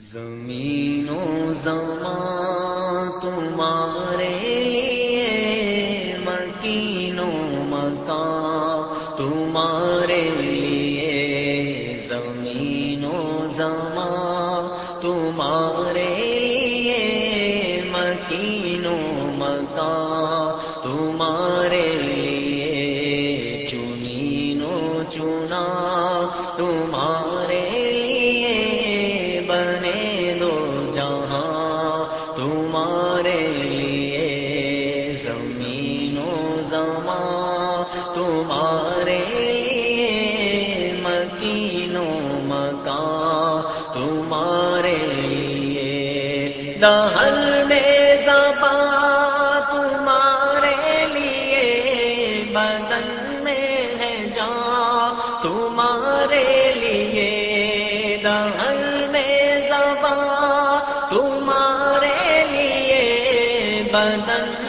زمین و زمان تمہارے لیے، مکین و مکان تمہارے لیے۔ زمین و زمان تمہارے لیے، مکین و مکان تمہارے لیے۔ چنین و چنا تمہارے زمین و زمان تمہارے لیے مکان، تمہارے لیے دہل میں زباں تمہارے لیے بدن میں ہے جان، تمہارے لیے دہل میں زباں تمہارے لیے بدن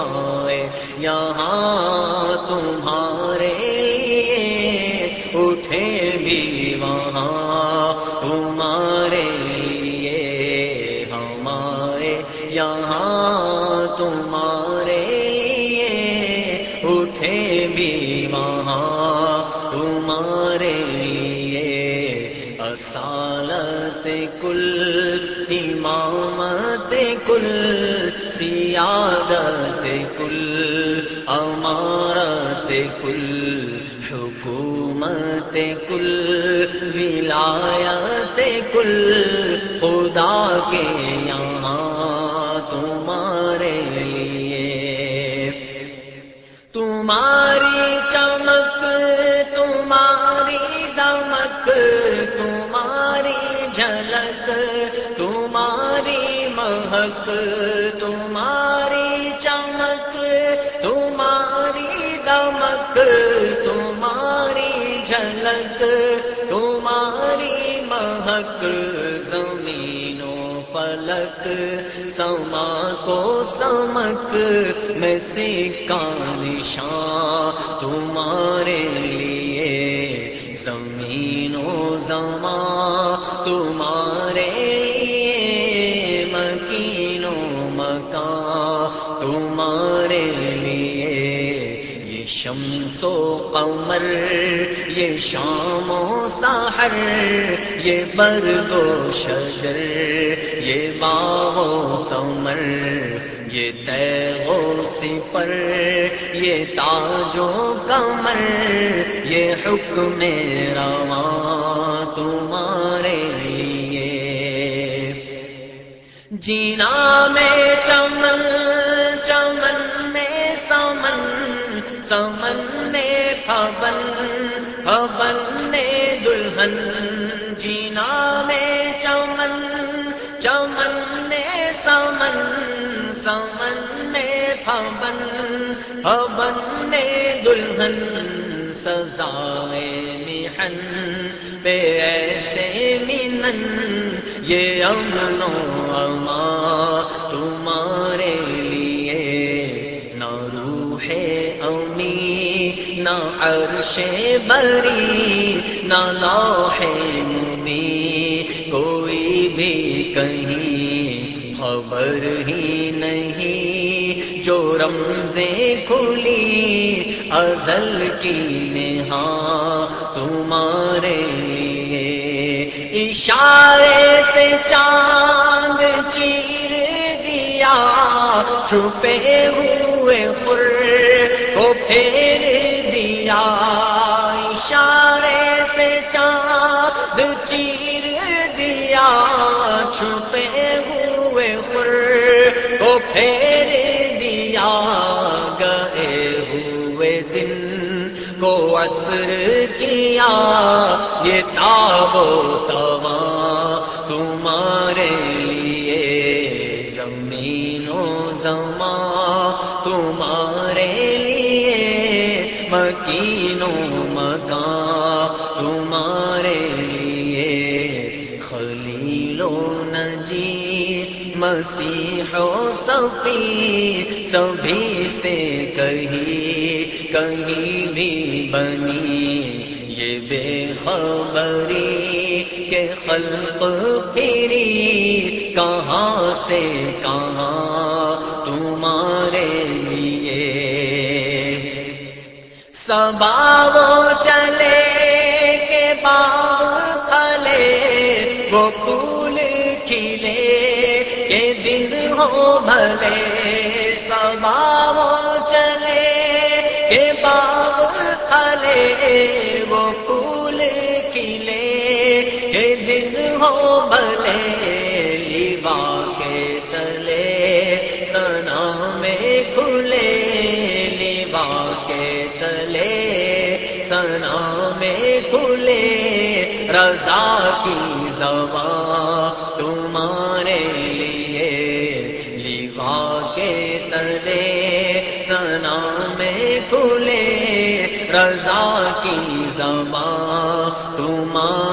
ہمارے یہاں تمہارے لیے اٹھے بھی وہاں تمہارے لیے ہمارے یہاں تمہارے کل امامت کل سیادت کل امارت کل حکومت کل ولایت کل خدا کے یہاں جھلک تمہاری مہک تمہاری چمک، تمہاری دمک، تمہاری جھلک، تمہاری مہک زمین و سما کو سمک، میں سکا نشان تمہارے لیے زمین و زمان تمہارے لیے مکین و مکان، تمہارے لیے یہ شمس و قمر، یہ شام و سحر، یہ برگ و شجر، یہ باغ و سمر یہ تیغ سفر یہ تاج و کمر یہ حکم رواں تمہارے لیے۔ جینا میں چمن چمن میں سمن سمن میں پبن پبن میں دلہن۔ جینا میں چمن میں پبن پبن میں دلہن سزائے محن پہ ایسے منن یہ امن و اما تمہارے لیے۔ نہ روح امی نہ عرش بری، نہ لوح مبی کوئی بھی کہیں خبر ہی نہیں۔ جو رمزیں کھلی ازل کی نہا تمہارے لیے۔ اشارے سے چاند چیر دیا، چھپے ہوئے خر کو پھیر دیا۔ اشارے سے چاند چیر دیا، چھپے ہوئے خر کو پھیر کو کیا، یہ تاب و تواں تمہارے لیے زمین و زمان تمہارے لیے مکین و مکان تمہارے لیے خلیل و نجی مسیح و صفی سبھی سے کہیں کہیں بھی بنی۔ یہ بے خبری کے خلق پھری، کہاں سے کہاں تمہارے لیے؟ سبا وہ چلے کے باغ پھلے، وہ پھول کھلے۔ کے دن ہو بھلے سبا وہ چلے، کے باغ پھلے وہ پھول کھلے، کے دن ہو بھلے، لیوا کے تلے، سنا میں کھلے، لیوا کے تلے، سنا میں کھلے، رضا کی زبان رضا کی زبان تمہارے